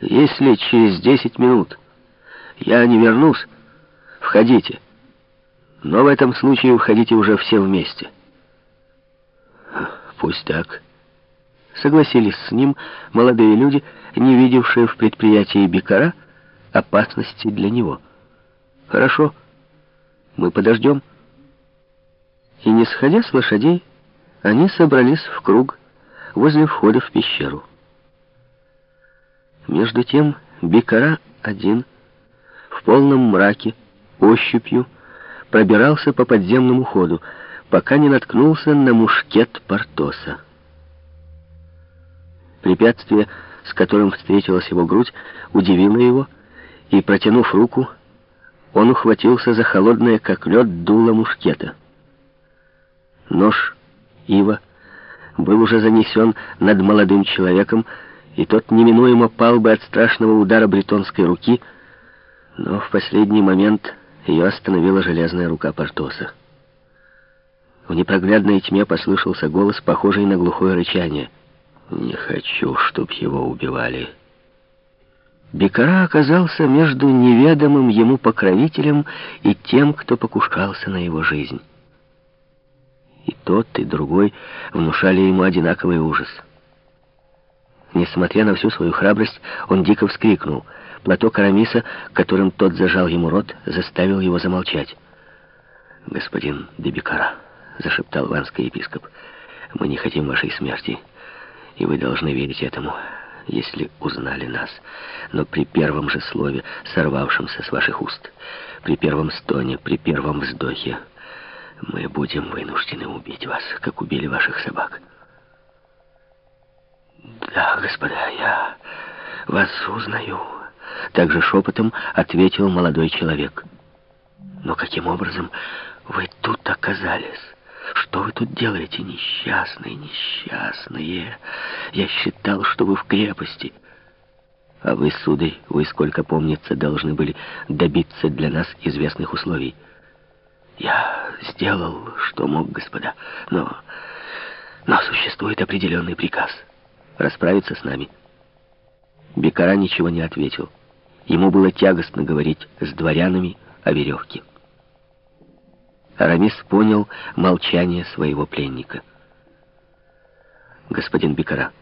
Если через десять минут я не вернусь, входите. Но в этом случае входите уже все вместе. Пусть так. Согласились с ним молодые люди, не видевшие в предприятии Бекара опасности для него. Хорошо, мы подождем. И не сходя с лошадей, они собрались в круг возле входа в пещеру. Между тем Бекара один, в полном мраке, ощупью, пробирался по подземному ходу, пока не наткнулся на мушкет Портоса. Препятствие, с которым встретилась его грудь, удивило его, и, протянув руку, он ухватился за холодное, как лед, дуло мушкета. Нож, ива, был уже занесен над молодым человеком, и тот неминуемо пал бы от страшного удара бретонской руки, но в последний момент ее остановила железная рука Портоса. В непроглядной тьме послышался голос, похожий на глухое рычание. «Не хочу, чтоб его убивали». Бекара оказался между неведомым ему покровителем и тем, кто покушался на его жизнь. И тот, и другой внушали ему одинаковый ужас — Несмотря на всю свою храбрость, он дико вскрикнул. Платок Арамиса, которым тот зажал ему рот, заставил его замолчать. «Господин Дебикара», — зашептал ванский епископ, — «мы не хотим вашей смерти, и вы должны верить этому, если узнали нас. Но при первом же слове, сорвавшемся с ваших уст, при первом стоне, при первом вздохе, мы будем вынуждены убить вас, как убили ваших собак». «Да, господа, я вас узнаю», — также шепотом ответил молодой человек. «Но каким образом вы тут оказались? Что вы тут делаете, несчастные, несчастные? Я считал, что вы в крепости». «А вы, сударь, вы, сколько помнится, должны были добиться для нас известных условий». «Я сделал, что мог, господа, но... но существует определенный приказ» расправиться с нами. Бекара ничего не ответил. Ему было тягостно говорить с дворянами о веревке. Арамис понял молчание своего пленника. «Господин Бекара,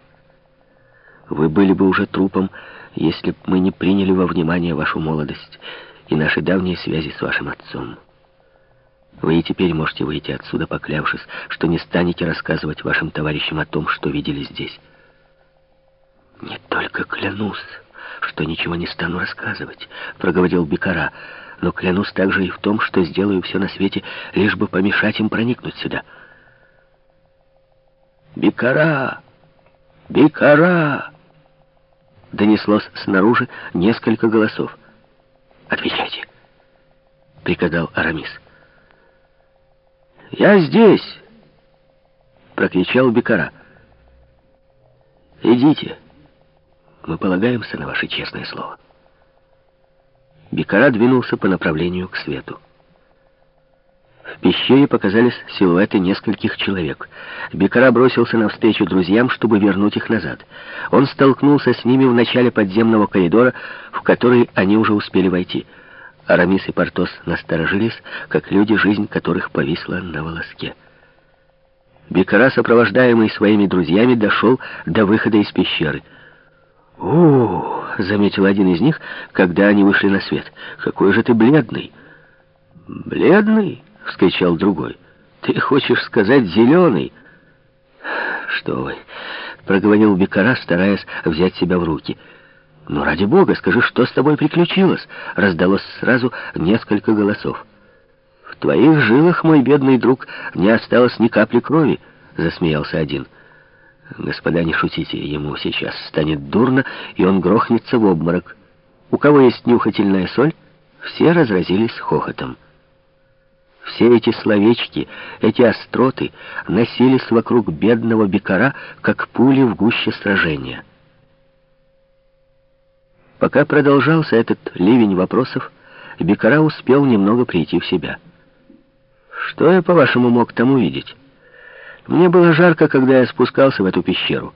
вы были бы уже трупом, если б мы не приняли во внимание вашу молодость и наши давние связи с вашим отцом. Вы и теперь можете выйти отсюда, поклявшись, что не станете рассказывать вашим товарищам о том, что видели здесь». «Не только клянусь, что ничего не стану рассказывать», — проговорил Бекара, «но клянусь также и в том, что сделаю все на свете, лишь бы помешать им проникнуть сюда». «Бекара! Бекара!» Донеслось снаружи несколько голосов. «Отвечайте», — приказал Арамис. «Я здесь!» — прокричал Бекара. «Идите!» Мы полагаемся на ваше честное слово. Бекара двинулся по направлению к свету. В пещере показались силуэты нескольких человек. Бекара бросился навстречу друзьям, чтобы вернуть их назад. Он столкнулся с ними в начале подземного коридора, в который они уже успели войти. Арамис и Портос насторожились, как люди, жизнь которых повисла на волоске. Бекара, сопровождаемый своими друзьями, дошел до выхода из пещеры — «О, — заметил один из них, когда они вышли на свет, — какой же ты бледный!» «Бледный?» — вскричал другой. «Ты хочешь сказать зеленый?» «Что вы!» — проговорил Бекара, стараясь взять себя в руки. «Ну, ради бога, скажи, что с тобой приключилось?» — раздалось сразу несколько голосов. «В твоих жилах, мой бедный друг, не осталось ни капли крови», — засмеялся один. Господа, не шутите, ему сейчас станет дурно, и он грохнется в обморок. У кого есть нюхательная соль, все разразились хохотом. Все эти словечки, эти остроты носились вокруг бедного бекара, как пули в гуще сражения. Пока продолжался этот ливень вопросов, Бекара успел немного прийти в себя. «Что я, по-вашему, мог там увидеть?» Мне было жарко, когда я спускался в эту пещеру.